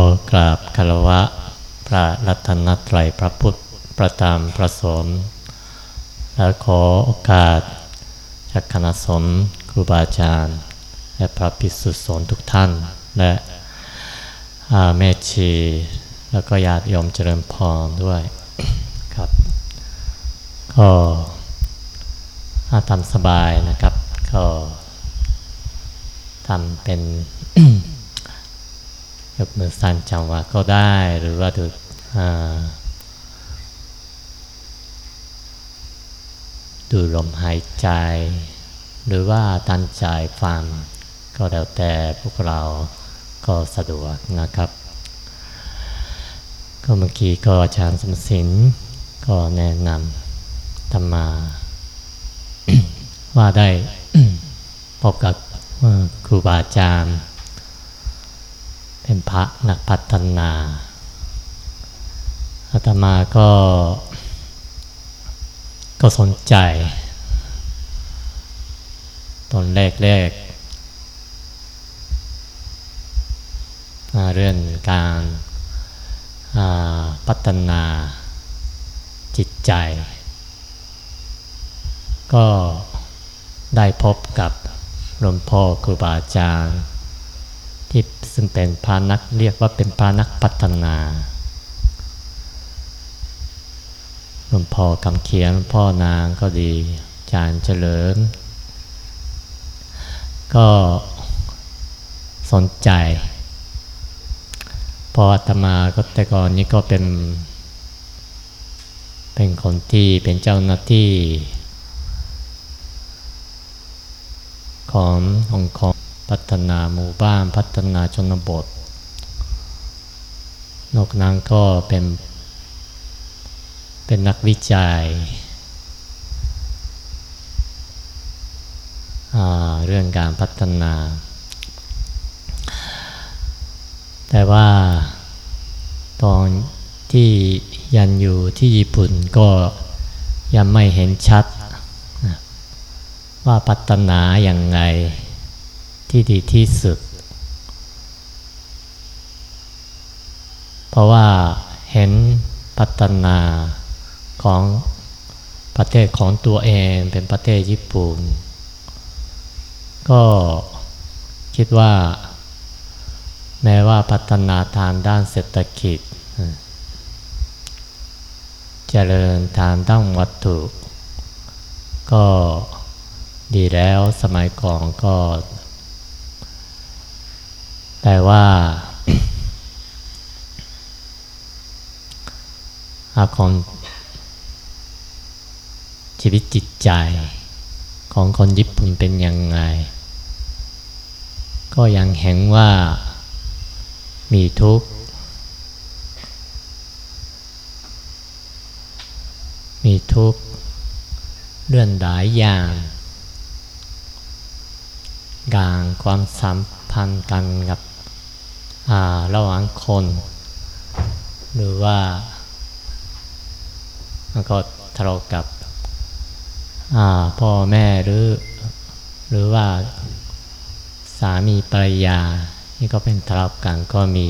ขอกราบคารวะ พระรัตนตรัยพระพุทธประตามประสม และขอโอกาสจากคณะสงฆ์ครูบาอาจารย์ และพระภิกษุสงฆ์ทุกท่าน และแม่ชี แล้วก็ญาติโยมเจริญพรด้วยครับ ก็ทำสบายนะครับ ก็ทำเป็น ยกมือสั่นจังหวะก็ได้หรือว่าดูดูลมหายใจ หรือว่าตั้งใจฟังก็แล้วแต่พวกเราก็สะดวกนะครับ ก็เมื่อกี้ก็อาจารย์สมศิลก็แนะนำธรรมา ว่าได้พบกับครูบาอาจารย์ เป็นพระนักพัฒนาอาตมาก็ ก็สนใจ ตอนแรกแรกเรื่องการพัฒนาจิตใจ ก็ได้พบกับหลวงพ่อครูบาอาจารย์ ที่ซึ่งเป็นพานักเรียกว่าเป็นพานักพัฒนาหลวงพ่อกำเขียนพ่อนางก็ดีจารย์เฉลิม ก็สนใจ พออาตมาก็แต่ก่อนนี้ก็เป็น เป็นคนที่เป็นเจ้าหน้าที่ ขององค์กร พัฒนาหมู่บ้านพัฒนาชนบท นอกนั้นก็เป็น เป็นนักวิจัย เรื่องการพัฒนา แต่ว่าตอนที่ยันอยู่ที่ญี่ปุ่นก็ยังไม่เห็นชัด ว่าพัฒนาอย่างไง ที่ดีที่สุด เพราะว่าเห็นพัฒนาของประเทศของตัวเองเป็นประเทศญี่ปุ่น ก็คิดว่า แม้ว่าพัฒนาทางด้านเศรษฐกิจ เจริญทางด้านวัตถุ ก็ดีแล้วสมัยก่อนก็ แต่ว่าอาของชีวิตจิตใจของคนญี่ปุ่นเป็นยังไง ก็ยังเห็นว่ามีทุกข์ มีทุกข์เรื่องหลายอย่างการความสัมพันธ์กันกับ ระหว่างคน หรือว่ามันก็ทะเลาะกับพ่อแม่หรือ หรือว่าสามีภรรยานี่ก็เป็นทะเลาะกันก็มี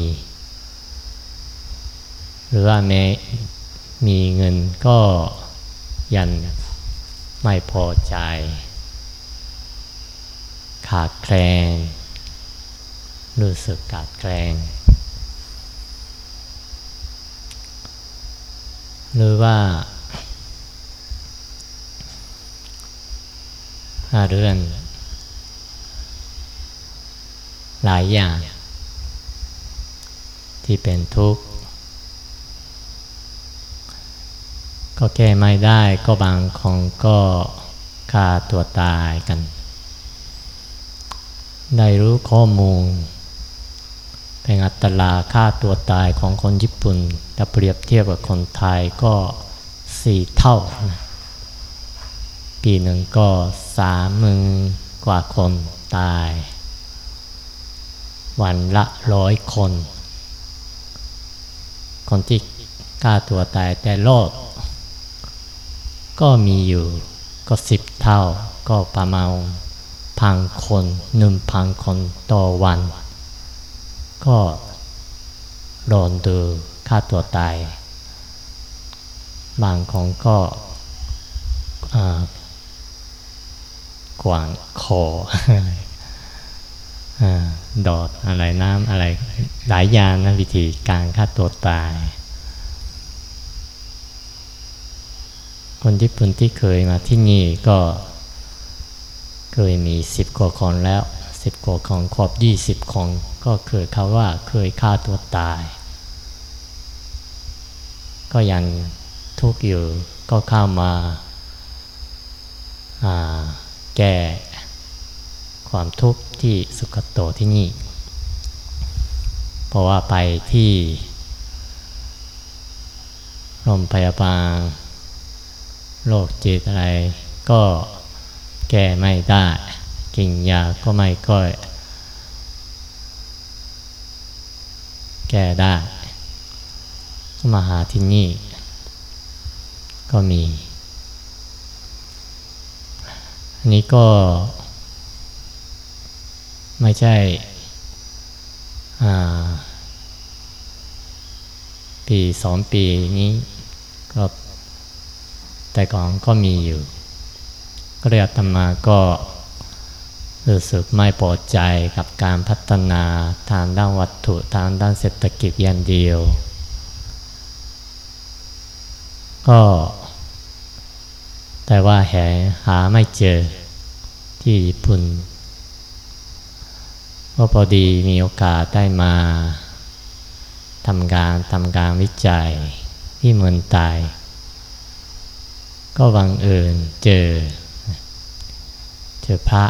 หรือว่าแม่มีเงินก็ยันไม่พอใจ ขาดแคลน รู้สึกกาดแกงหรือว่าเรื่องหลายอย่าง ที่เป็นทุกข์ ก็แก้ไม่ได้ก็บางคนก็ฆ่าตัวตายกัน ได้รู้ข้อมูล เป็นอัตราค่าตัวตายของคนญี่ปุ่นถ้าเปรียบเทียบกับคนไทยก็สี่เท่านะปีหนึ่งก็สามหมื่นกว่าคนตาย วันละร้อยคน คนที่ฆ่าตัวตายแต่โลกก็มีอยู่ก็สิบเท่าก็ประมาณพันคนหนึ่งพันคนต่อวัน ก็โดนดูฆ่าตัวตาย บางคนก็กวางคอดอดอะไรน้ำอะไรหลายอย่างนะวิธีการฆ่าตัวตาย คนญี่ปุ่นที่เคยมาที่นี่ก็เคยมีสิบกว่าคนแล้ว สิบกว่าคนครบยี่สิบคนก็เคยเขาว่าเคยฆ่าตัวตาย ก็ยังทุกข์อยู่ก็เข้ามาแก้ความทุกข์ที่สุขโตที่นี่ เพราะว่าไปที่โรงพยาบาลโรคจิตอะไรก็แก้ไม่ได้ กินยาก็ไม่ก็แก้ได้ก็มาหาที่นี่ ก็มี อันนี้ก็ ไม่ใช่ปีสองปีนี้ก็แต่ก่อนก็มีอยู่ ก็เรียกธรรมาก็ รู้สึกไม่พอใจกับการพัฒนาทางด้านวัตถุทางด้านเศรษฐกิจอย่างเดียว ก็แต่ว่าแหหาไม่เจอที่ญี่ปุ่นก็พอดีมีโอกาสได้มาทำการทำการวิจัยที่เมืองไทยก็วังเอิญเจอ เจอพระ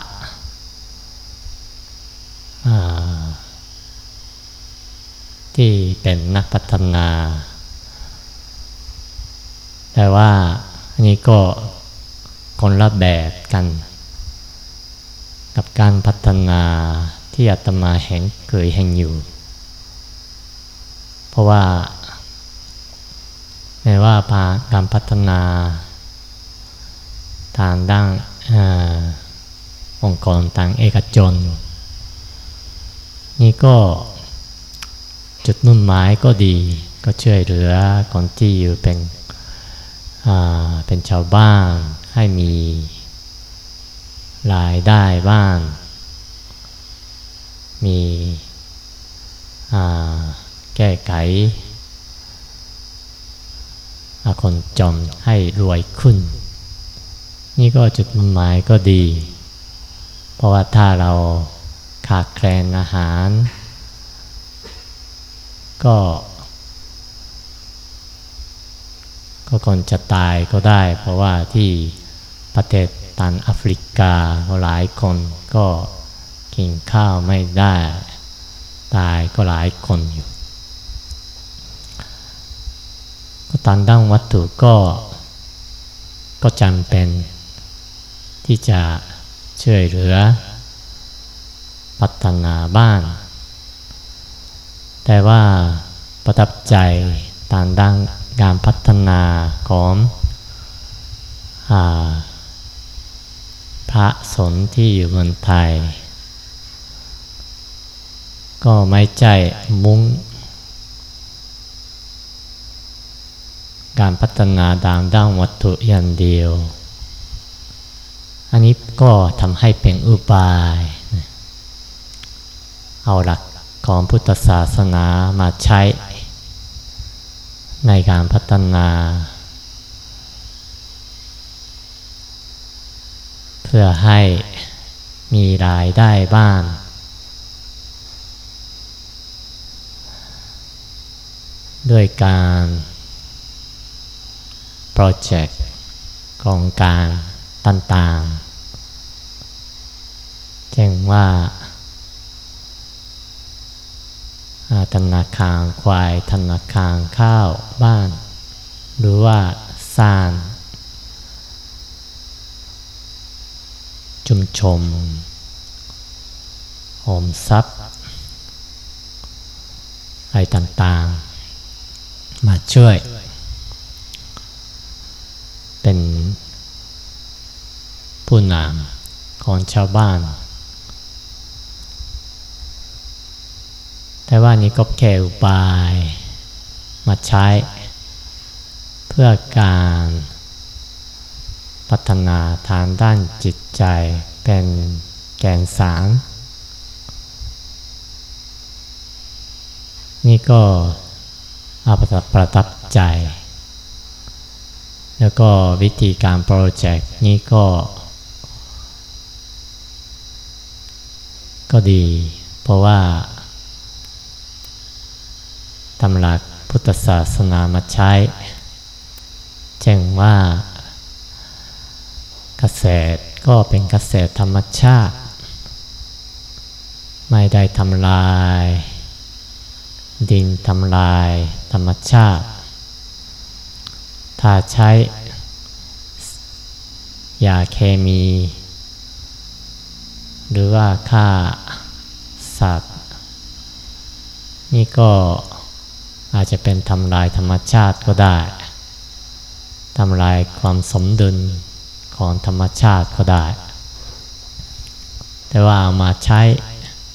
ที่เป็นนักพัฒนา แต่ว่าอันนี้ก็คนละแบบกัน กับการพัฒนาที่อาตมาเห็นเคยเห็นอยู่ เพราะว่าแม้ว่าการพัฒนา ทางด้านองค์กรทางเอกชน นี่ก็จุดมุ่งหมายก็ดีก็ช่วยเหลือคนที่อยู่เป็นเป็นชาวบ้านให้มีรายได้บ้านมีแก้ไขคนจมให้รวยขึ้น นี่ก็จุดมุ่งหมายก็ดี เพราะว่าถ้าเรา ขาดแคลนอาหาร ก็ ก็คนจะตายก็ได้ เพราะว่าที่ประเทศตันแอฟริกาหลายคนก็กินข้าวไม่ได้ ตายก็หลายคนอยู่ก็ตันดั้งวัตถุก็ก็จำเป็นที่จะช่วยเหลือ พัฒนาบ้านแต่ว่าประทับใจตานดังการพัฒนาของพระสนที่อยู่เมืองไทย ก็ไม่ใจมุ้ง การพัฒนาดางด้านวัตถุอย่างเดียว อันนี้ก็ทำให้เป็นอุบาย เอาหลักของพุทธศาสนามาใช้ ในการพัฒนา เพื่อให้มีรายได้บ้างด้วยการโปรเจกต์โครงการต่างๆเช่นว่า ธนาคารควายธนาคารข้าวบ้าน หรือว่าสร้างจุมชมหอมทรัพย์อะไรต่างๆ มาช่วย เป็นผู้นำของชาวบ้าน แต่ว่านี้ก็แค่อุบาย มาใช้ เพื่อการพัฒนาทางด้านจิตใจเป็นแกนสารนี่ก็อาประทับใจ แล้วก็วิธีการโปรเจกต์นี้ก็ ก็ดี เพราะว่า ตำรักพุทธศาสนามาใช้ แจ้งว่าเกษตรก็เป็นเกษตรธรรมชาติ ไม่ได้ทำลาย ดินทำลายธรรมชาติ ถ้าใช้ยาเคมี หรือว่าฆ่าสัตว์ นี่ก็ อาจจะเป็นทำลายธรรมชาติก็ได้ทำลายความสมดุลของธรรมชาติก็ได้ แต่ว่าเอามาใช้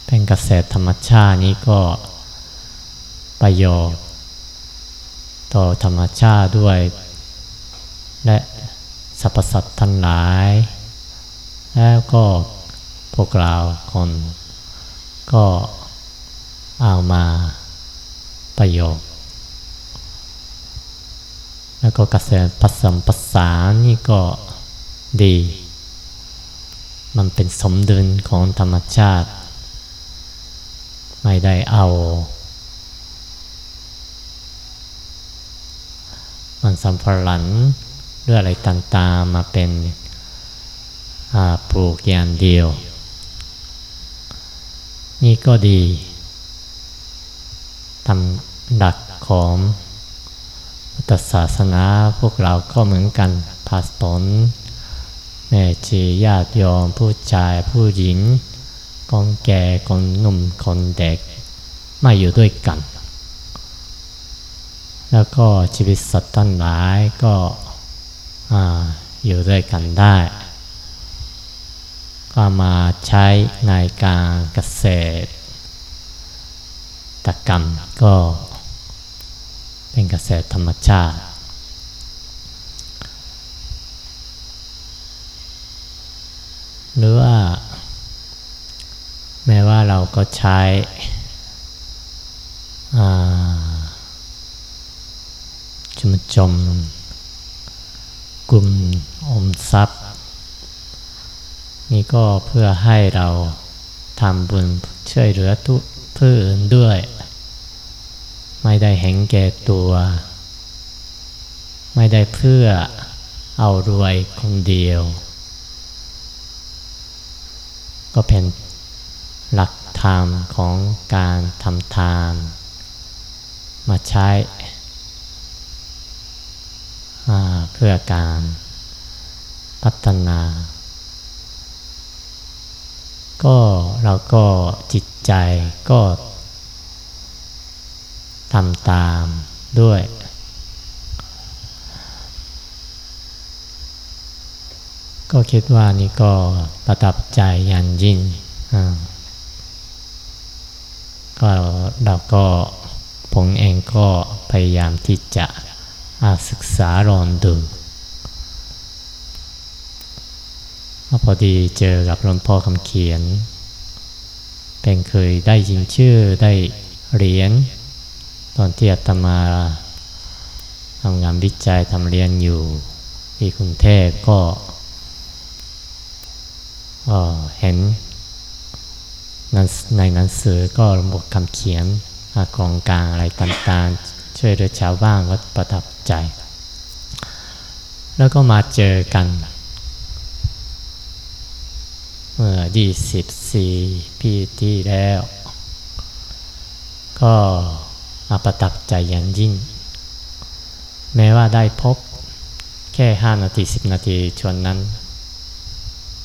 เป็นเกษตรธรรมชาตินี้ก็ประโยชน์ ต่อธรรมชาติด้วย และสรรพสัตว์ทั้งหลาย แล้วก็พวกเราคนก็เอามาประโยชน์ แล้วก็เกษตรผสมผสานนี่ก็ดี มันเป็นสมดุลของธรรมชาติ ไม่ได้เอา มันสัมพลันหรืออะไรต่างๆมาเป็นปลูกอย่างเดียว นี่ก็ดีทำดักของ พุทธศาสนาพวกเราก็เหมือนกันผาสผลแม่ชีญาติโยมผู้ชายผู้หญิงคนแก่คนหนุ่มคนเด็กมาอยู่ด้วยกัน แล้วก็ชีวิตสัตว์ทั้งหลายก็อยู่ด้วยกันได้ ก็มาใช้ในการเกษตรตกรรมก็ เป็นเกษตรธรรมชาติ หรือว่า แม้ว่าเราก็ใช้ชุมชนกลุ่มอมทรัพย์ นี่ก็เพื่อให้เราทำบุญช่วยเหลือทุผู้อื่นด้วย ไม่ได้เห็นแก่ตัว ไม่ได้เพื่อเอารวยคนเดียว ก็เป็นหลักธรรมของการทำทาน มาใช้เพื่อการพัฒนา ก็เราก็จิตใจก็ ทำตามด้วย ก็คิดว่านี่ก็ประทับใจยันยิ่งก็เราก็ผมเองก็พยายามที่จะศึกษาลองดูพอดีเจอกับหลวงพ่อคำเขียนเป็นเคยได้ยินชื่อได้เรียน อนที่อาตมาทำงานวิจัยทำเรียนอยู่ที่กรุงเทพก็เห็นในหนังสือก็บทคำเขียนกองกลางอะไรต่างๆ ช่วยเหลือชาวบ้านก็ประทับใจ แล้วก็มาเจอกันเมื่อ 24 ปีที่แล้ว ก็ ประทับใจอยันยิ่ง แม้ว่าได้พบแค่ 5 นาที 10 นาทีชวนนั้น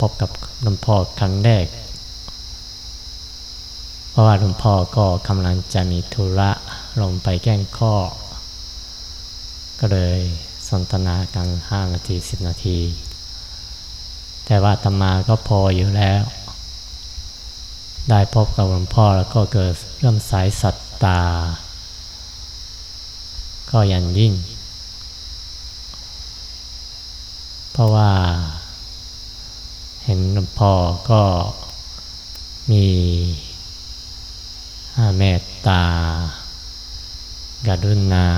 พบกับหลวงพ่อครั้งแรก เพราะว่าหลวงพ่อก็กำลังจะมีธุระลงไปแก้งข้อ ก็เลยสนทนากันห้านาทีสิบนาที แต่ว่าธรรมาก็พออยู่แล้ว ได้พบกับหลวงพ่อแล้วก็เกิดเริ่มสายสัตตา ก็ยันยิ่ง เพราะว่า เห็นหลวงพ่อก็มีเมตตากรุณา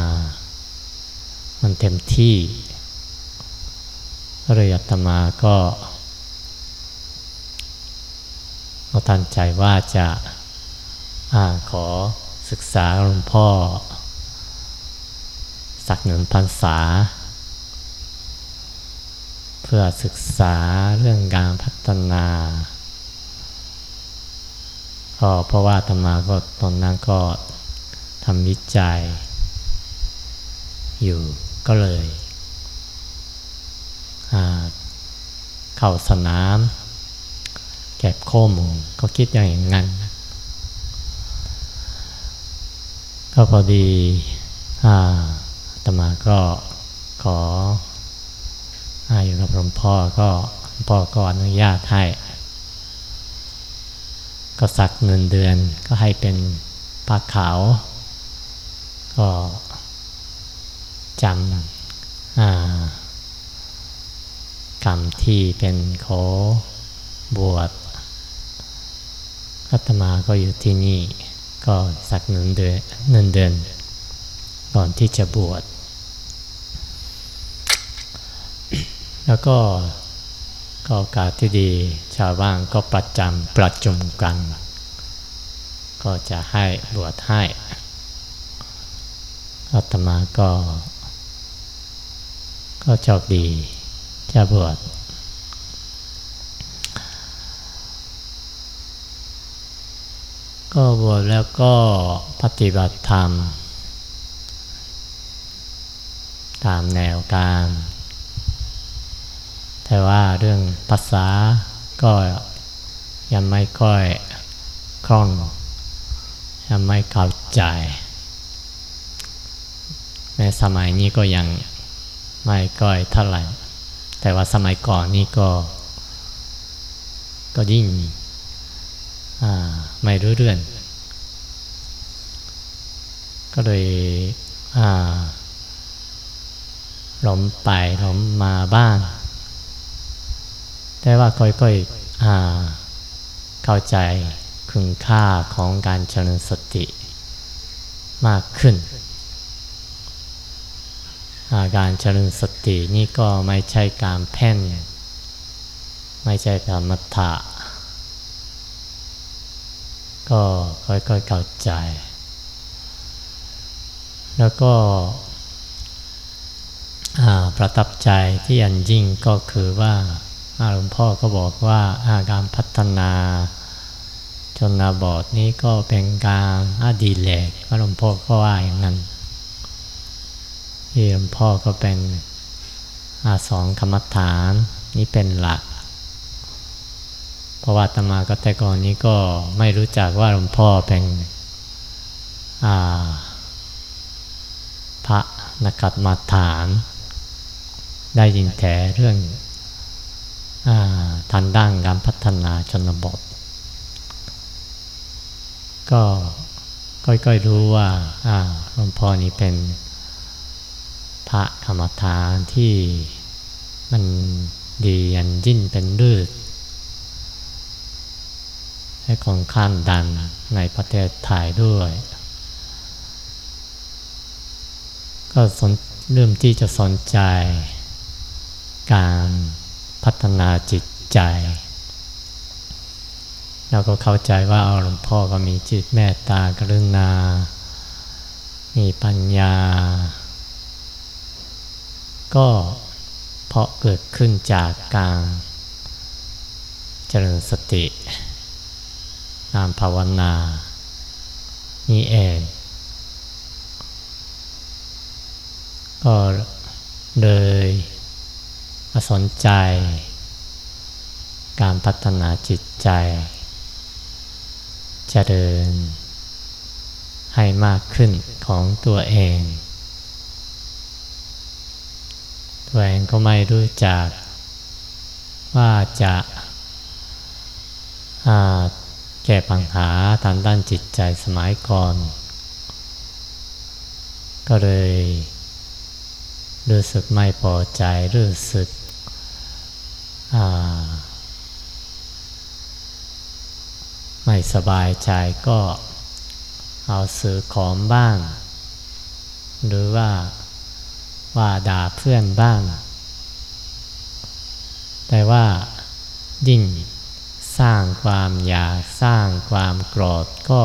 มันเต็มที่เลยอาตมาก็เราตั้งใจว่าจะอขอศึกษาหลวงพ่อ สักหนึ่งพรรษา เพื่อศึกษาเรื่องการพัฒนาก็เพราะว่าธรรมาก็ตอนนั้นก็ทำวิจัย อยู่ก็เลยเข้าสนาม เก็บข้อมูลก็คิดอย่างนั้นก็พอดีอา ตมาก็ขออยู่กับหลวงพ่อก็หลวงพ่อก็อนุญาตให้ ก็สักเงินเดือนก็ให้เป็นปากขาว ก็จำกรรมที่เป็นโขบวชอาตมาก็อยู่ที่นี่ ก็สักหนึ่งเดือนหนึ่งเดือน ก่อนที่จะบวช แล้วก็ก็โอกาสที่ดี ชาวบ้านก็ประจำประจุมกัน ก็จะให้บวชให้อาตมาก็ ก็โชคดีจะบวชก็บวชแล้วก็ปฏิบัติธรรม ตามแนวการ แต่ว่าเรื่องภาษาก็ยังไม่ค่อยคล่อง ยังไม่เข้าใจในสมัยนี้ก็ยังไม่ค่อยเท่าไหร่ แต่ว่าสมัยก่อนนี่ก็ ก็ยิ่งไม่รู้เรื่อง ก็เลยหลมไปหลมมาบ้าง แต่ว่าค่อยๆเข้าใจคุณค่าของการเจริญสติมากขึ้นการเจริญสตินี่ก็ไม่ใช่การแพ่นไม่ใช่การมัทะก็ค่อยๆเข้าใจ แล้วก็ประทับใจที่อันยิ่งก็คือว่า หลวงพ่อก็บอกว่าาการพัฒนาจนบอดนี้ก็เป็นการอดีแหลกหลวงพ่อก็ว่าอย่างนั้นที่หลวงพ่อก็เป็นอาสองกรรมฐานนี่เป็นหลัก เพราะว่าตมาก็แต่ก่อนนี้ก็ไม่รู้จักว่าหลวงพ่อเป็นพระนักัดมาฐาน ได้ยินแต่เรื่อง ทันด้านการพัฒนาชนบท ก็ค่อยๆรู้ว่าหลวงพ่อนี้เป็นพระกรรมฐานที่มันดียันยิ่นเป็นรืดให้คนข้ามดันในประเทศไทยด้วย ก็สนเริ่มที่จะสนใจการ พัฒนาจิตใจเราก็เข้าใจว่าเอาหลวงพ่อก็มีจิตแม่ตากรุณา มีปัญญา ก็เพราะเกิดขึ้นจากการเจริญสตินามภาวนา นี่เอง ก็เลย มาสนใจ การพัฒนาจิตใจจะเดินให้มากขึ้นของตัวเอง ตัวเองก็ไม่รู้จัก ว่าจะแก้ปัญหาทางด้านจิตใจสมัยก่อน ก็เลยรู้สึกไม่พอใจรู้สึก ไม่สบายใจก็เอาสื่อของบ้าง หรือว่าว่าด่าเพื่อนบ้าง แต่ว่ายิ่งสร้างความอยากสร้างความโกรธก็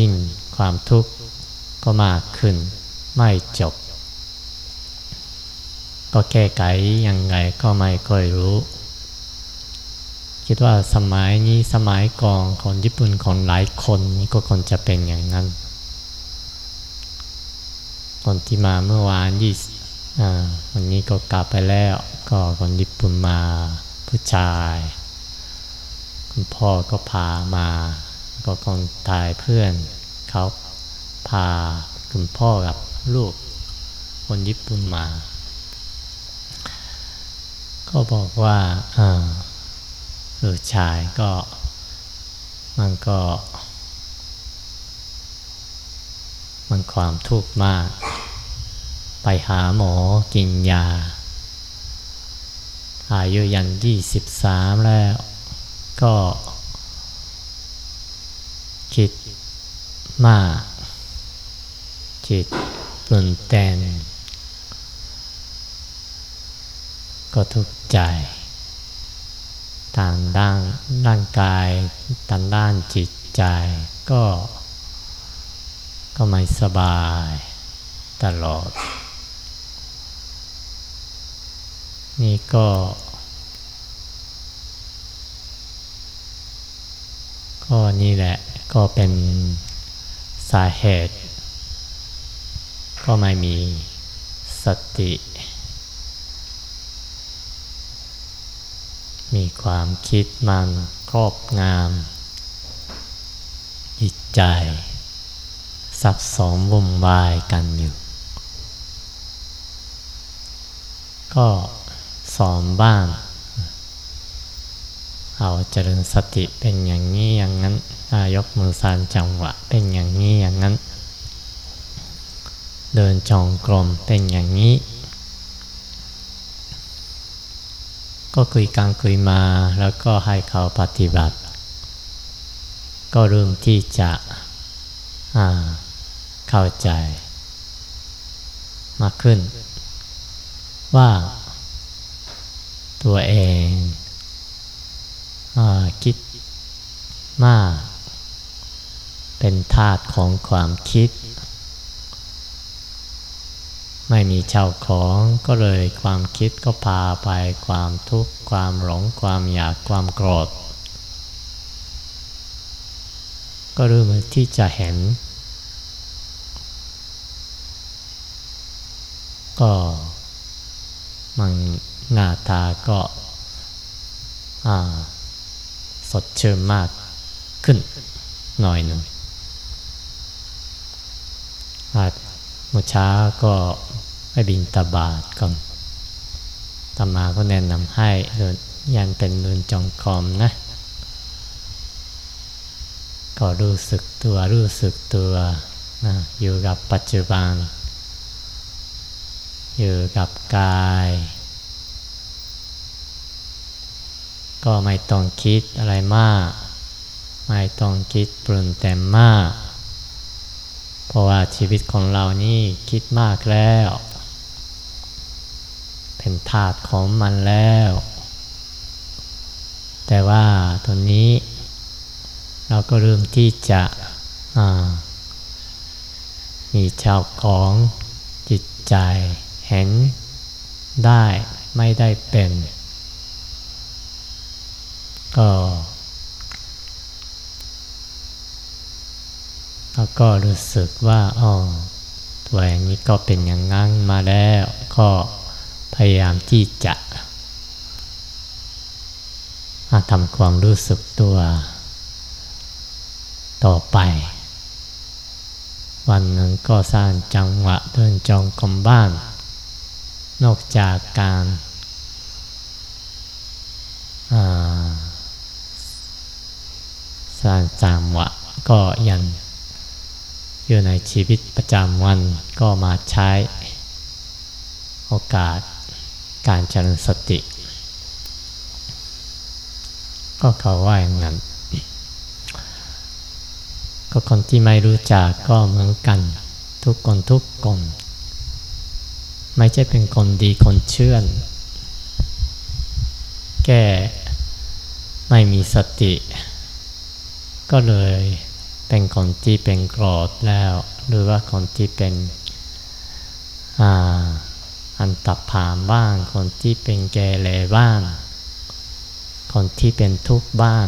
ยิ่งความทุกข์ก็มากขึ้นไม่จบ ก็แก้ไขยังไงก็ไม่ค่อยรู้ คิดว่าสมัยนี้สมัยก่อนคนญี่ปุ่นคนหลายคนนี่ก็คงจะเป็นอย่างนั้น คนที่มาเมื่อวานยี่วันนี้ก็กลับไปแล้ว ก็คนญี่ปุ่นมาผู้ชาย คุณพ่อก็พามา ก็คนตายเพื่อนเขาพาคุณพ่อกับลูก คนญี่ปุ่นมา ก็บอกว่าลูกชายก็มันก็ มันความทุกข์มาก ไปหาหมอกินยา อายุยันยี่สิบสามแล้วก็ คิดมาก จิตปรุนแต่งก็ทุกข์ ใจ ทางด้านร่างกายทางด้านจิตใจก็ ก็ไม่สบายตลอด นี่ก็ ก็นี่แหละก็เป็นสาเหตุ ก็ไม่มีสติ มีความคิดมันครอบงามจิตใจสับสนวุ่นวายกันอยู่ ก็สอนบ้าง เอาเจริญสติเป็นอย่างนี้อย่างนั้นยกมือสานจังหวะเป็นอย่างนี้อย่างนั้น เดินจองกรมเป็นอย่างนี้ ก็คุยกลางคุยมาแล้วก็ให้เขาปฏิบัติ ก็เริ่มที่จะเข้าใจ มากขึ้น ว่าตัวเองคิดมาก เป็นธาตุของความคิด ไม่มีเจ้าของก็เลยความคิดก็พาไปความทุกข์ความหลงความอยากความโกรธ ก็เริ่มที่จะเห็น ก็มันหน้าตาก็อ่าสดชื่นมากขึ้นหน่อยหนึ่งอาจเมื่อเช้าก็ ไปบินตาบาดก่อนตมาก็แนะนำให้เดินยันเป็นเดินจงกรมนะ ก็รู้สึกตัวรู้สึกตัวนะอยู่กับปัจจุบัน อยู่กับกาย ก็ไม่ต้องคิดอะไรมาก ไม่ต้องคิดปรุนแต่มาก เพราะว่าชีวิตของเรานี่คิดมากแล้ว เป็นธาตุของมันแล้ว แต่ว่าตอนนี้เราก็เริ่มที่จะมีเจ้าของจิตใจเห็นได้ไม่ได้เป็น ก็แล้วก็รู้สึกว่าอ๋อตัวเองนี้ก็เป็นอย่างงั้นมาแล้วก็ พยายามที่จะทำความรู้สึกตัวต่อไป วันหนึ่งก็สร้างจังหวะเดินจองกรมบ้าน นอกจากการสร้างสามวะก็ยังอยู่ในชีวิตประจำวันก็มาใช้โอกาส การเจริญสติ ก็เขาว่าอย่างนั้น ก็คนที่ไม่รู้จักก็เหมือนกัน ทุกคนทุกคน ไม่ใช่เป็นคนดีคนเชื่อน แก่ไม่มีสติ ก็เลยเป็นคนที่เป็นโกรธแล้ว หรือว่าคนที่เป็นอั นตับผามบ้าง คนที่เป็นแกเลบ้าง คนที่เป็นทุกข์บ้าง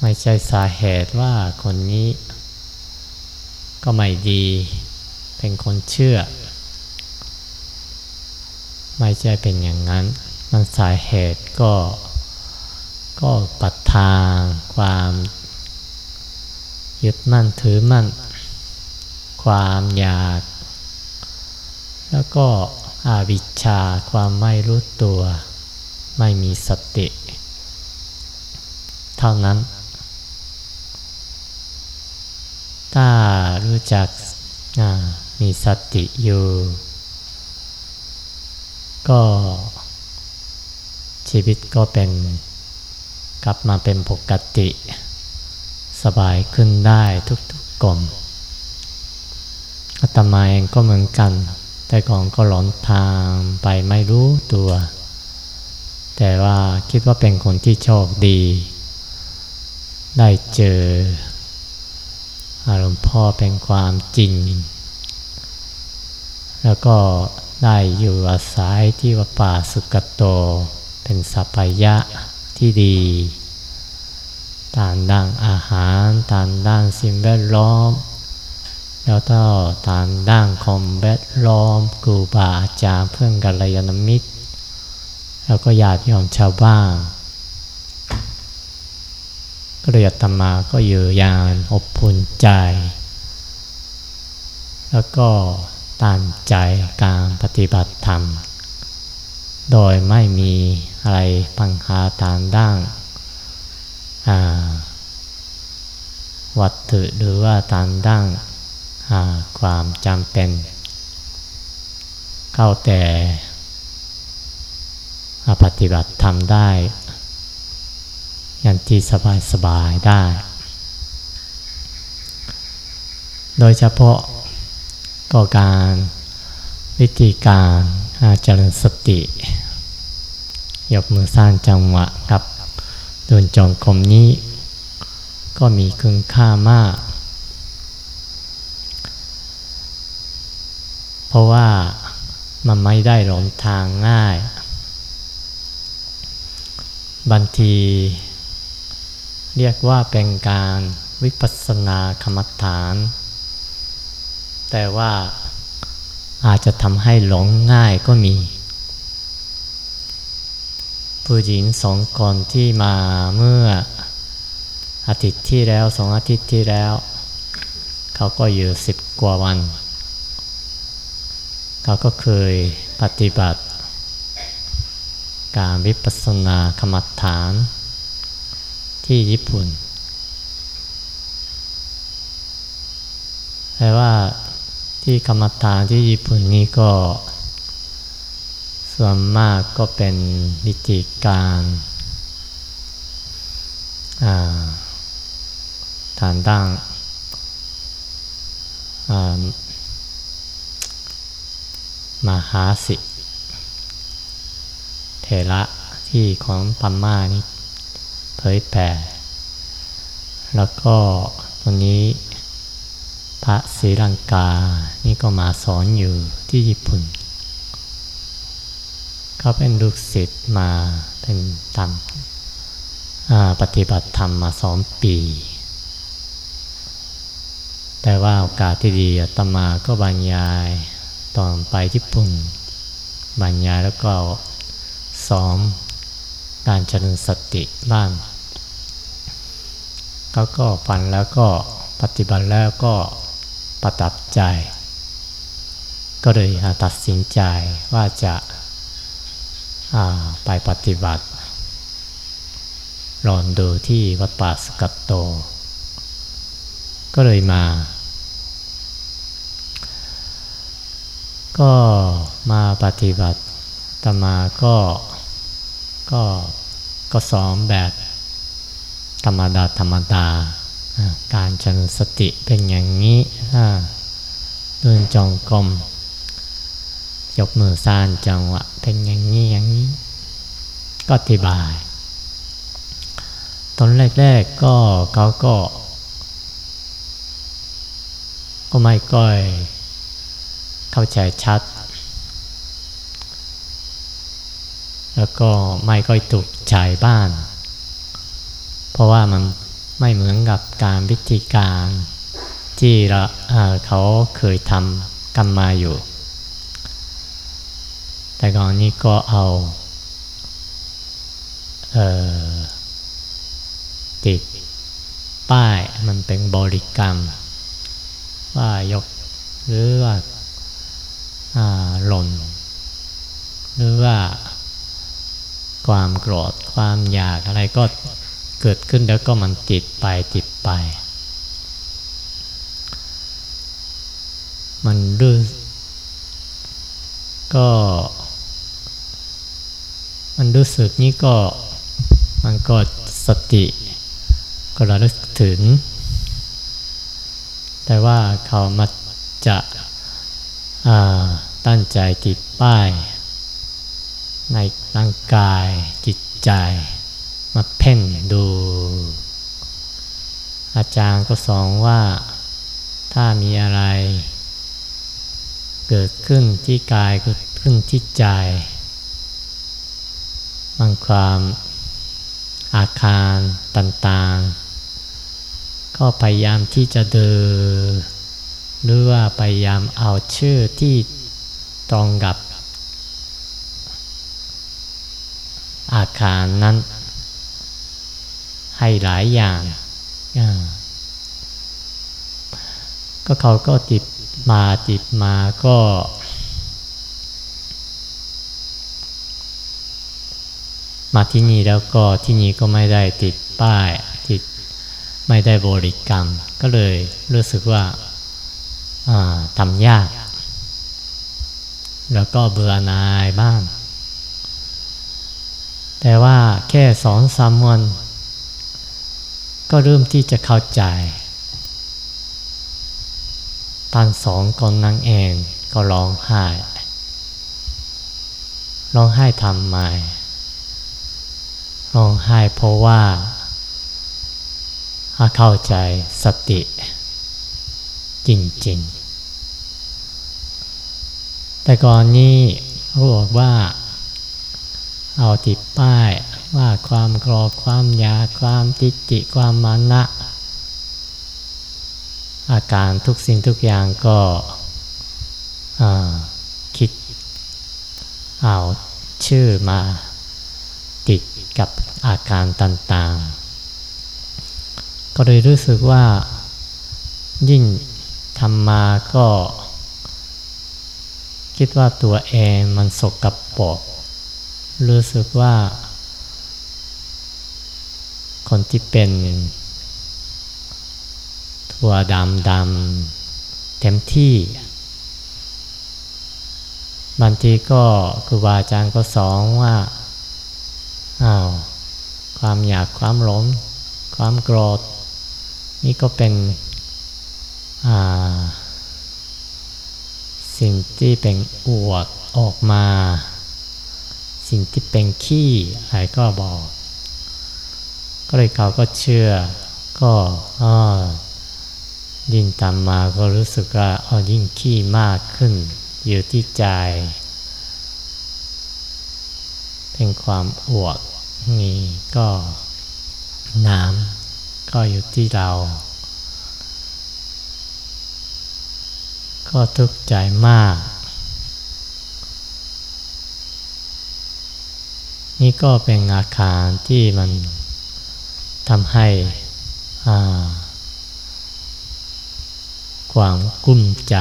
ไม่ใช่สาเหตุว่าคนนี้ ก็ไม่ดี เป็นคนเชื่อ ไม่ใช่เป็นอย่างนั้น มันสาเหตุก็ ก็ปัดทางความยึดมั่นถือมั่น ความอยาก แล้วก็อวิชชาความไม่รู้ตัว ไม่มีสติ เท่านั้น ถ้ารู้จักมีสติอยู่ ก็ชีวิตก็เป็นกลับมาเป็นปกติ สบายขึ้นได้ทุกๆกลม อาตมาเองก็เหมือนกัน แต่ก่อนก็หลอนทางไปไม่รู้ตัว แต่ว่าคิดว่าเป็นคนที่โชคดี ได้เจออารมณ์พ่อเป็นความจริง แล้วก็ได้อยู่อาศัยที่วัดป่าสุกโต เป็นสัพยะที่ดีทานด้านอาหารทานด้านสิ่งแวดล้อม แล้วก็ทานด้านคอมแวดล้อมครูบาอาจารย์เพื่อนกัลยาณมิตร แล้วก็ญาติโยมชาวบ้านก็เลยตมาก็อยู่ยานอบพุนใจ แล้วก็ตั้งใจการปฏิบัติธรรม โดยไม่มีอะไรปัญหาทางด้านวัตถุหรือว่าทางด้าน ความจำเป็น เข้าแต่ปฏิบัติทำได้ อย่างที่สบายสบายได้ โดยเฉพาะก็การวิธีการเจริญสติ ยกมือสร้างจังหวะกับเดินจงกรมนี้ ก็มีคุณค่ามาก เพราะว่ามันไม่ได้หลงทางง่าย บางที เรียกว่าเป็นการวิปัสสนากรรมฐาน แต่ว่าอาจจะทำให้หลงง่ายก็มี ผู้หญิงสองคนที่มาเมื่ออาทิตย์ที่แล้วสองอาทิตย์ที่แล้ว เขาก็อยู่สิบกว่าวัน เขาก็เคยปฏิบัติ การวิปัสสนากรรมฐานที่ญี่ปุ่นแต่ว่าที่กรรมฐานที่ญี่ปุ่นนี้ก็ ส่วนมากก็เป็นวิธีการฐานด้าน มหาสิเทระที่ของปัมมานี่เผยแผ่แล้วก็ตอนนี้พระศรีลังกา นี่ก็มาสอนอยู่ที่ญี่ปุ่น เขาเป็นลูกศิษย์มาเป็นทำปฏิบัติธรรมมาสองปี แต่ว่าโอกาสที่ดีตมาก็บรรยาย ตอนไปญี่ปุ่นบรรยายแล้วก็สอนการเจริญสติบ้างเขาก็ฟันแล้วก็ปฏิบัติแล้วก็ประทับใจ ก็เลยตัดสินใจว่าจะไปปฏิบัติลองดูที่วัดป่าสกัดโต ก็เลยมา ก็มาปฏิบัติตมาก็ก็ก็สอนแบบธรรมดาธรรมดา การจนสติเป็นอย่างนี้เดินจองกรมยกมือสานจังหวะเป็นอย่างนี้อย่างนี้ ก็อธิบาย ตอนแรกๆก็เขาก็ ก็ไม่ก้อย เข้าใจชัด แล้วก็ไม่ค่อยถูกใจบ้าน เพราะว่ามันไม่เหมือนกับการวิธีการที่เราเขาเคยทำกันมาอยู่ แต่ก่อนนี้ก็เอาเออติดป้ายมันเป็นบริกรรม ว่ายกหรือว่า หล่น หรือว่าความโกรธความอยากอะไรก็เกิดขึ้นแล้วก็มันติดไปติดไป มันรู้ก็ มันรู้สึกนี่ก็มันก็สติก็ระลึกถึง แต่ว่าเขามาจะ ตั้งใจติดป้าย ในร่างกายจิตใจ มาเพ่งดู อาจารย์ก็สอนว่าถ้ามีอะไร เกิดขึ้นที่กายเกิดขึ้นที่ใจบางความอาคารต่างๆ ก็พยายามที่จะเดิน หรือว่าพยายามเอาชื่อที่ตรงกับ อาคารนั้น ให้หลายอย่างก็เขาก็ติดมาติดมาก็มาที่นี่แล้วก็ที่นี่ก็ไม่ได้ติดป้ายติดไม่ได้บริกรรม ก็เลยรู้สึกว่า ทำยาก แล้วก็เบื่อนายบ้าง แต่ว่าแค่สอนสามวันก็เริ่มที่จะเข้าใจ ตอนสองคนนั่งเองก็ร้องไห้ ร้องไห้ทำไม ร้องไห้เพราะว่าเข้าใจสติจริงๆ แต่ก่อนนี้เขาบอกว่า เอาติดป้ายว่าความกรอความยาความติจิความมานะ อาการทุกสิ่งทุกอย่างก็คิด เอาชื่อมาติดกับอาการต่างๆ ก็เลยรู้สึกว่ายิ่งทำมาก็ คิดว่าตัวเองมันสกปรกรู้สึกว่า คนที่เป็นตัวดำดำเต็มที่บางทีก็ครูบาอาจารย์ก็สอนว่าอ้าวความอยากความหลงความโกรธนี่ก็เป็นอ่า สิ่งที่เป็นอวดออกมา สิ่งที่เป็นขี้อะไรก็บอก ก็เลยเขาก็เชื่อ ก็อ๋อยิ่งตามมาก็รู้สึกว่าอ๋อยิ่งขี้มากขึ้น อยู่ที่ใจ เป็นความอวดนี่ก็น้ำก็อยู่ที่เรา ก็ทุกข์ใจมาก นี่ก็เป็นอาการที่มันทำให้ความกุ้มใจ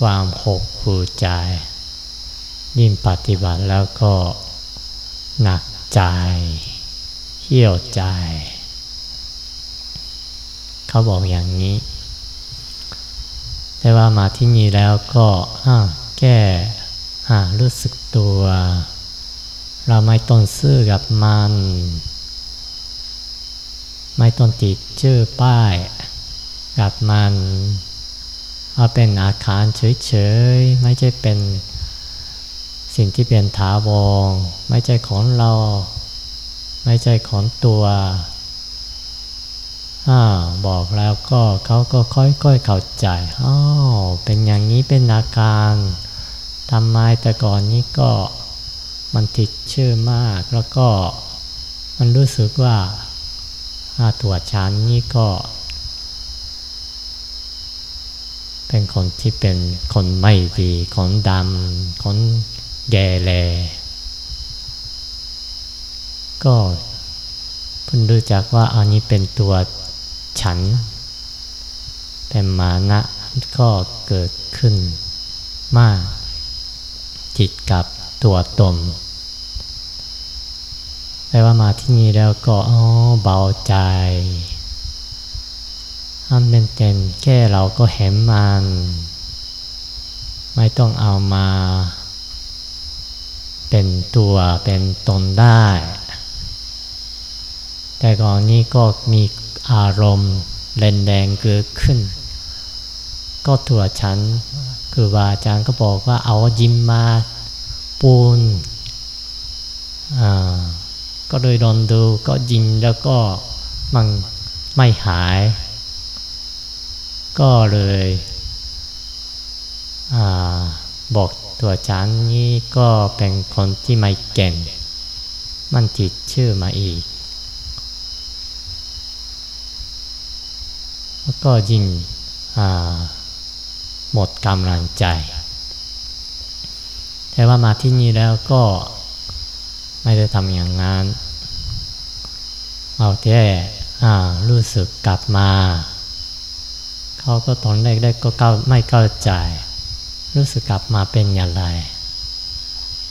ความหกผูใจ ยิ่งปฏิบัติแล้วก็หนักใจเหี่ยวใจ เขาบอกอย่างนี้ แต่ว่ามาที่นี่แล้วก็แก้รู้สึกตัว เราไม่ต้องซื้อกับมัน ไม่ต้องติดชื่อป้ายกับมันเอาเป็นอาคารเฉยๆ ไม่ใช่เป็นสิ่งที่เป็นถาวรไม่ใช่ของเรา ไม่ใช่ของตัว อาบอกแล้วก็เขาก็ค่อยๆเข้าใจอ๋อเป็นอย่างนี้เป็นอาการทำไมแต่ก่อนนี้ก็มันติดชื่อมากแล้วก็มันรู้สึกว่าตัวฉันนี่ก็ เป็นคนที่เป็นคนไม่ดี คนดำ คนแย่แล ก็เพิ่งรู้จักว่าอันนี้เป็นตัว ฉันเป็นมานะก็เกิดขึ้นมาก จิตกับตัวตนแต่ว่ามาที่นี่แล้วก็อ๋อเบาใจอันเป็นเต็มแค่เราก็เห็นมัน ไม่ต้องเอามา เป็นตัวเป็นตนได้ แต่ก่อนนี้ก็มี อารมณ์แรงแดงเกิดขึ้น ก็ตัวฉันคือว่าอาจารย์ก็บอกว่าเอายิ้มมาปูนก็โดยดอนดูก็ยิ้มแล้วก็มันไม่หาย ก็เลยอบอกตัวฉันนี้ก็เป็นคนที่ไม่เก่ง มันติดชื่อมาอีก แล้วก็ยิ่งหมดกำลังใจ แต่ว่ามาที่นี่แล้วก็ไม่ได้ทำอย่างนั้นเอาแต่รู้สึกกลับมา เขาก็ตอนแรกได้ก็ไม่เข้าใจ รู้สึกกลับมาเป็นอย่างไร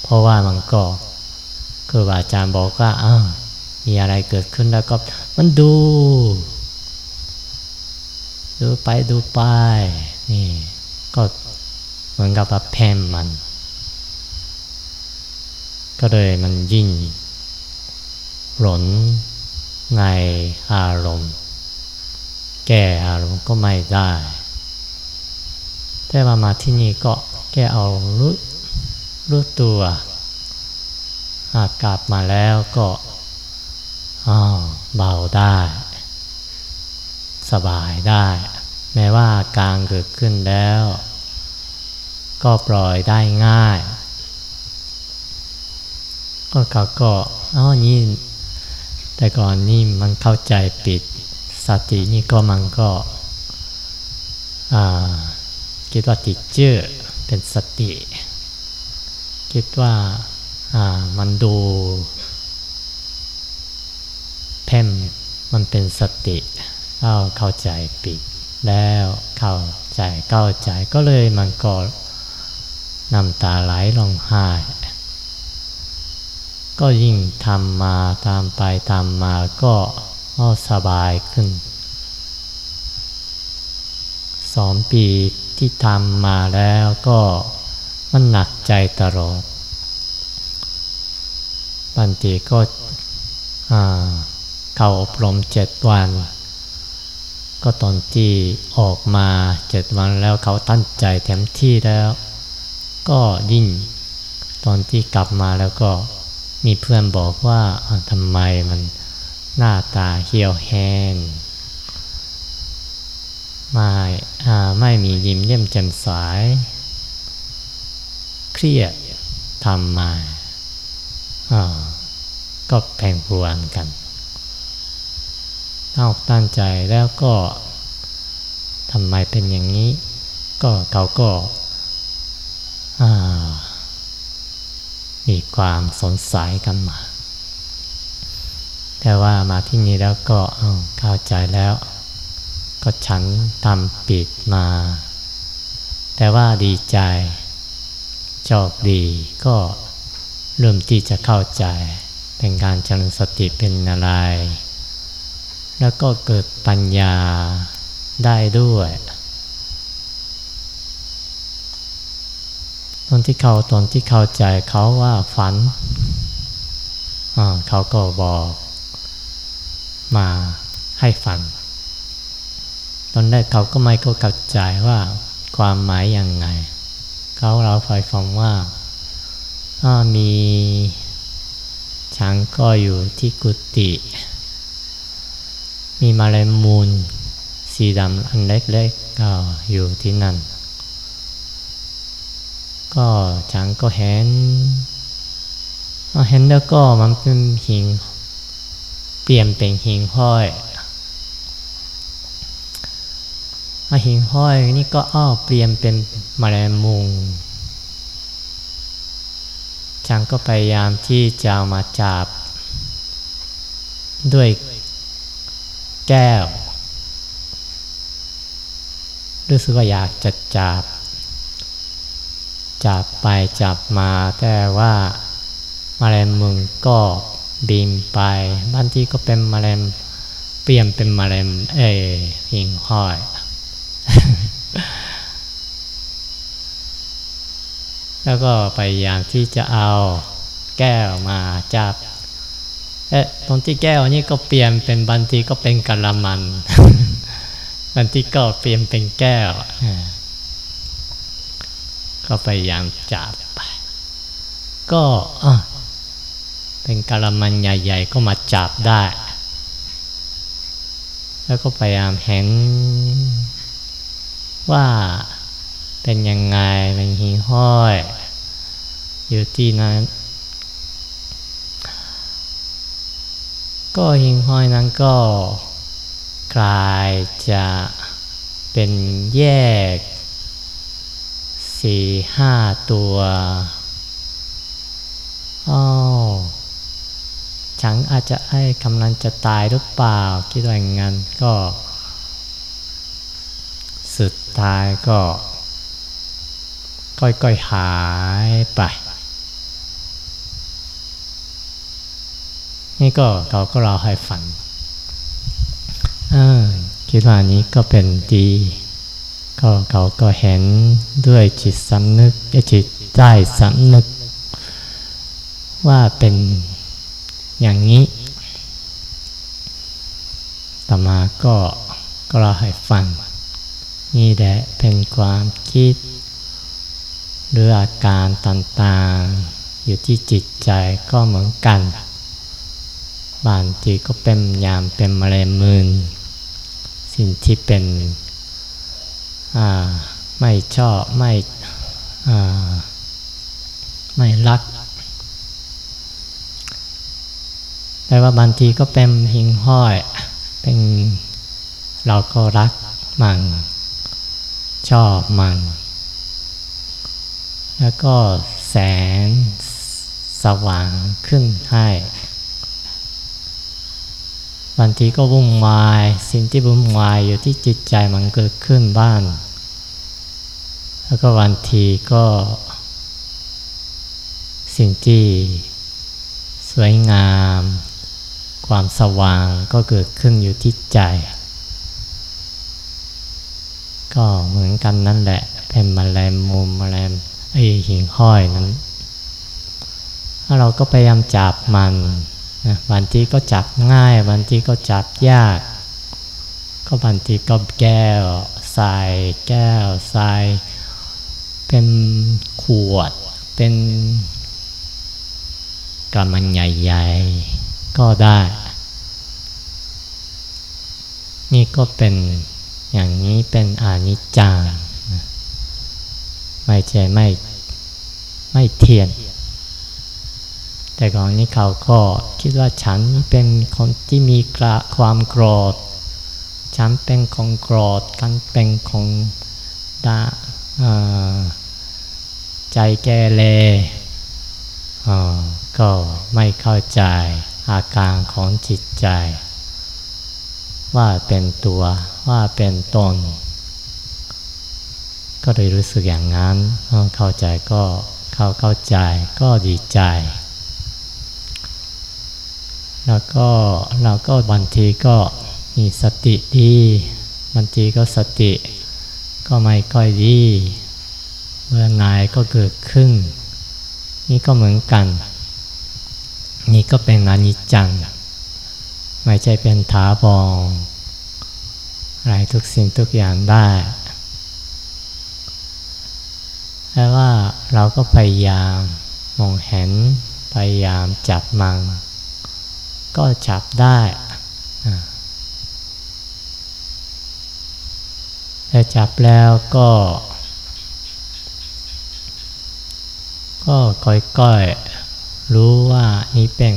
เพราะว่ามันก็คืออาจารย์บอกว่าอ้ามีอะไรเกิดขึ้นแล้วก็มันดู ดูไปดูไป นี่ก็เหมือนกับว่าแพมมัน ก็เลยมันยิ่ง หลนในอารมณ์ แก้อารมณ์ก็ไม่ได้ แต่มามาที่นี่ก็แก้เอารู้รู้ตัวหากกลับมาแล้วก็เบาได้ สบายได้ แม้ว่าการเกิดขึ้นแล้ว ก็ปล่อยได้ง่าย ก็เขาก็อ๋อนี่แต่ก่อนนี่มันเข้าใจปิดสตินี่ก็มันก็คิดว่าติดชื่อเป็นสติ คิดว่ามันดูเพ่มมันเป็นสติ เข้าเข้าใจปิด แล้วเข้าใจเข้าใจก็เลยมันก็น้ำตาไหลลงหายก็ยิ่งทำมาตามไปตามมาก็สบายขึ้นสองปีที่ทำมาแล้วก็มันหนักใจตลอดบางทีก็เข้าอบรมเจ็ดวัน ก็ตอนที่ออกมาเจ็ดวันแล้วเขาตั้งใจเต็มที่แล้ว ก็ยิ่งตอนที่กลับมาแล้วก็มีเพื่อนบอกว่าทำไมมันหน้าตาเหี่ยวแห้งไม่ไม่มียิ้มเยี่ยมแจ่มใสเครียดทำมาก็แพงพวนกัน ตั้งตั้งใจแล้วก็ทำไมเป็นอย่างนี้ ก็เขาก็มีความสงสัยกันมา แต่ว่ามาที่นี่แล้วก็เข้าใจแล้ว ก็ฉันทำปิดมา แต่ว่าดีใจจอบดีก็เริ่มที่จะเข้าใจ เป็นการเจริญสติเป็นอะไร แล้วก็เกิดปัญญาได้ด้วยตอนที่เขาตอนที่เข้าใจเขาว่าฝัน เขาก็บอกมาให้ฟังตอนแรกเขาก็ไม่ก็เข้าใจว่าความหมายยังไง เขาเราไฟฟังว่ามีช้างก็อยู่ที่กุฏิ มีมาลายมูลสีดำอันเล็กๆก็อยู่ที่นั่น ก็ช้างก็เห็นเห็นแล้วก็มันเป็นหิง เปลี่ยนเป็นหิงห้อยหิงห้อยนี่ก็อ้อเปลี่ยนเป็นมแมลงมุงช้างก็พยายามที่จะมาจับด้วย แก้ว รู้สึกว่าอยากจะจับ จับไปจับมา แต่ว่ามาแมลงมุงก็บินไป บางทีก็เป็นมแมลงเปลี่ยนเป็นมแมลงเอหิงห้อย แล้วก็พยายามที่จะเอาแก้วมาจับ เอ๊ะตรงที่แก้วนี่ก็เปลี่ยนเป็นบางทีก็เป็นกะละมันบางทีก็เปลี่ยนเป็นแก้ว ก็พยายามจับไป ก็เป็นกะละมันใหญ่ ๆ ก็มาจับได้ แล้วก็พยายามเห็นว่าเป็นยังไงเป็นหิงห้อย อยู่ที่นั้น ก็หิงห้อยนั้นก็กลายจะเป็นแยกสี่ห้าตัวอ๋อฉันอาจจะให้กำลังจะตายหรือเปล่าคิดว่าอย่างนั้นก็ สุดท้ายก็ ค่อยๆหายไป นี่ก็เขาก็เราให้ฝันคิดว่านี้ก็เป็นดี ก็เขาก็เห็นด้วยจิตสำนึกจิตใต้สำนึก ว่าเป็นอย่างนี้ต่อมาก็ก็เราให้ฟัง นี่แหละเป็นความคิด หรืออาการต่างๆ อยู่ที่จิตใจก็เหมือนกัน บางทีก็เป็นยามเป็นมะเร็งมืนสิ่งที่เป็นไม่ชอบไม่ไม่รักแต่ว่าบางทีก็เป็นหิงห้อย เป็นเราก็รักมันชอบมัน แล้วก็แสงสว่างขึ้นให้ บางทีก็วุ่นวาย สิ่งที่วุ่นวายอยู่ที่จิตใจมันเกิดขึ้นบ้างแล้วก็บางทีก็ สิ่งที่สวยงาม ความสว่างก็เกิดขึ้นอยู่ที่ใจ ก็เหมือนกันนั่นแหละเป็นมาแมลงมุมมาแมลงไอหิ่งห้อยนั้น ถ้าเราก็พยายามจับมัน บางทีก็จับง่ายบางทีก็จับยาก ก็บางทีก็แก้วใส่แก้วใส่เป็นขวด เป็นกระมันใหญ่ๆ ก็ได้ นี่ก็เป็นอย่างนี้เป็นอนิจจังไม่ใช่ไม่ไม่เทียน แต่ก่อนนี้เขาก็คิดว่าฉันเป็นคนที่มีกระความโกรธ ฉันเป็นของโกรธกันเป็นของดาใจแกเลก็ไม่เข้าใจอาการของจิตใจ ว่าเป็นตัวว่าเป็นตน ก็เลยรู้สึกอย่างนั้นเข้าใจก็เข้าเข้าใจก็ดีใจ แล้วก็เราก็บางทีก็มีสติดีบางทีก็สติ ก็ไม่ค่อยดี เมื่อไงก็เกิดขึ้น นี่ก็เหมือนกัน นี่ก็เป็นอนิจจัง ไม่ใช่เป็นถาบองอะไรทุกสิ่งทุกอย่างได้แต่ว่าเราก็พยายามมองเห็นพยายามจับมัน ก็จับได้แต่จับแล้วก็ ก็ค่อยๆ รู้ว่านี่เป็น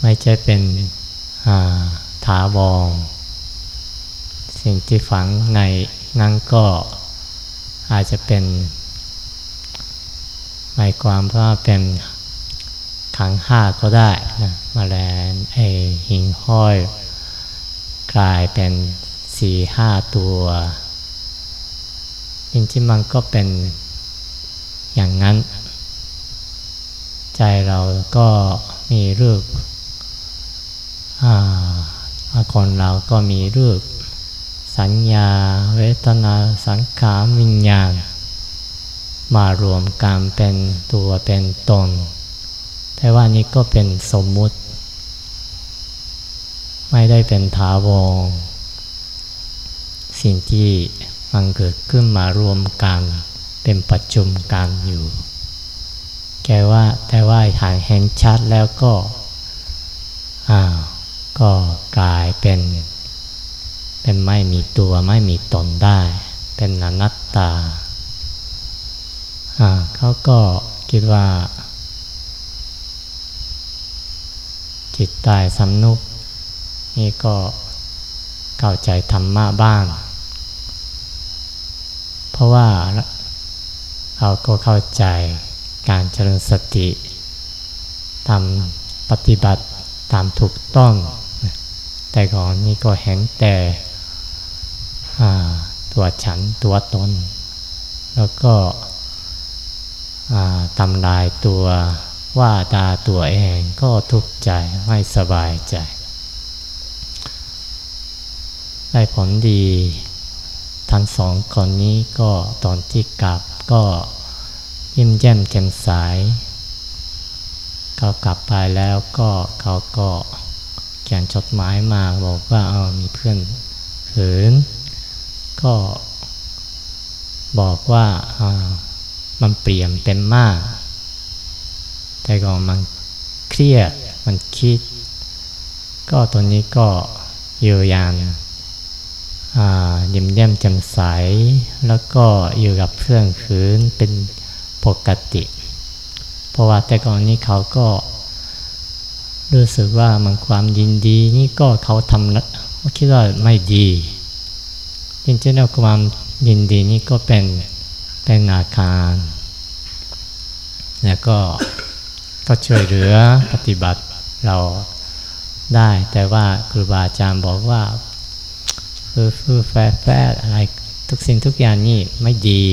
ไม่ใช่เป็นถาวรสิ่งที่ฝังในนั่นก็อาจจะเป็นหมายความว่าเป็น ขังห้าก็ได้นะมาแลงไอหิงห้อย กลายเป็นสี่ห้าตัวจริงๆมันก็เป็นอย่างนั้น ใจเราก็มีรูปคนเราก็มีรูปสัญญา เวทนาสังขารวิญญาณ มารวมกันเป็นตัวเป็นตน แต่ว่านี้ก็เป็นสมมุติ ไม่ได้เป็นถาวรสิ่งที่มันเกิดขึ้นมารวมกัน เป็นปัจจุมกันอยู่ แกว่าแต่ว่าหางเห็นชัดแล้วก็อ่าก็กลายเป็น เป็นไม่มีตัวไม่มีตนได้ เป็นอนัตตาอ่าเขาก็คิดว่า จิตใต้สำนุกนี่ก็เข้าใจธรรมะบ้าง เพราะว่าเขาก็เข้าใจการเจริญสติทำปฏิบัติตามถูกต้อง แต่ก่อนนี่ก็เห็นแต่ตัวฉันตัวตน แล้วก็ทำลายตัว ว่าตาตัวเองก็ทุกข์ใจไม่สบายใจ ได้ผลดี ทั้งสองคนนี้ก็ตอนที่กลับก็ยิ้มแย้มแจ่มใสเขากลับไปแล้วก็เขาก็เขียนจดหมายมาบอกว่าเออมีเพื่อนหืนก็บอกว่ามันเปลี่ยนเป็นมาก แต่ก่อนมันเครียดมันคิด ก็ตัวนี้ก็อยู่อย่างยิ้มแย้มแจ่มใส แล้วก็อยู่กับเพื่อนคืนเป็นปกติ เพราะว่าแต่ก่อนนี้เขาก็รู้สึกว่ามันความยินดีนี่ก็เขาทำแล้วคิดว่าไม่ดี จริงๆแล้วความยินดีนี่ก็เป็นเป็นอาการ แล้วก็ ก็ช่วยเหลือปฏิบัติเราได้ แต่ว่าครูบาอาจารย์บอกว่าฟือฟือแฟแฟอะไรทุกสิ่งทุกอย่างนี่ไม่ดี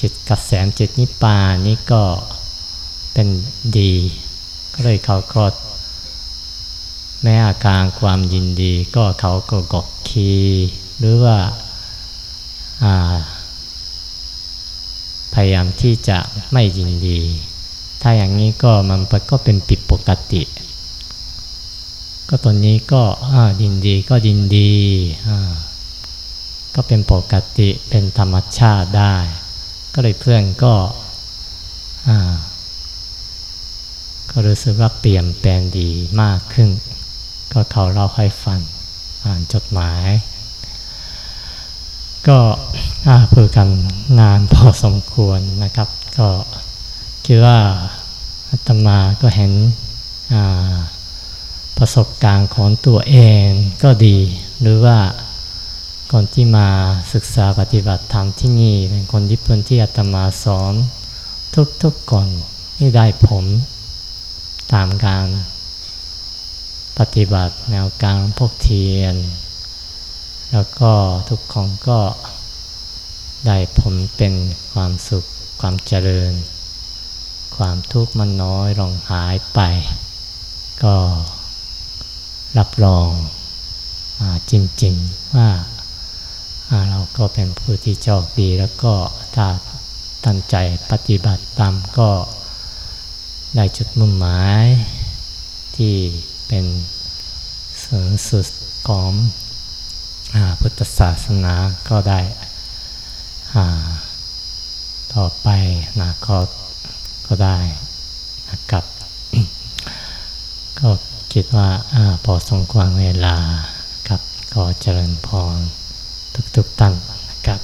จิตกระแสจิตนิพานนี่ก็เป็นดี ก็เลยเขาก็แม้อาการความยินดีก็เขาก็กดคีหรือว่าอ่าพยายามที่จะไม่ยินดี ถ้าอย่างนี้ก็มันก็เป็นผิดปกติ ก็ตอนนี้ก็ยินดีก็ยินดี ก็เป็นปกติเป็นธรรมชาติได้ ก็เลยเพื่อนก็ก็รู้สึกว่าเปลี่ยนแปลงดีมากขึ้น ก็เขาเล่าให้ฟังอ่านจดหมาย ก็เพื่อกันนานพอสมควรนะครับ ก็ คิดว่าอาตมาก็เห็นประสบการณ์ของตัวเองก็ดี หรือว่าก่อนที่มาศึกษาปฏิบัติธรรมที่นี่ เป็นคนญี่ปุ่นที่อาตมาสอนทุกๆคนที่ได้ผลตามการปฏิบัติแนวการพวกเทียน แล้วก็ทุกคนก็ได้ผลเป็นความสุขความเจริญ ความทุกข์มันน้อยลงหายไป ก็รับรองอจริง ๆ ว่าเราก็เป็นผู้ที่โชคดีแล้วก็ถ้าตั้งใจปฏิบัติตามก็ได้จุดมุ่งหมาย ที่เป็นสูงสุดของพุทธศาสนาก็ได้ต่อไปนะก็ ก็ได้นะครับ ก็คิดว่าอพอสมควรเวลาครับ ก็เจริญพรทุกๆท่านนะครับ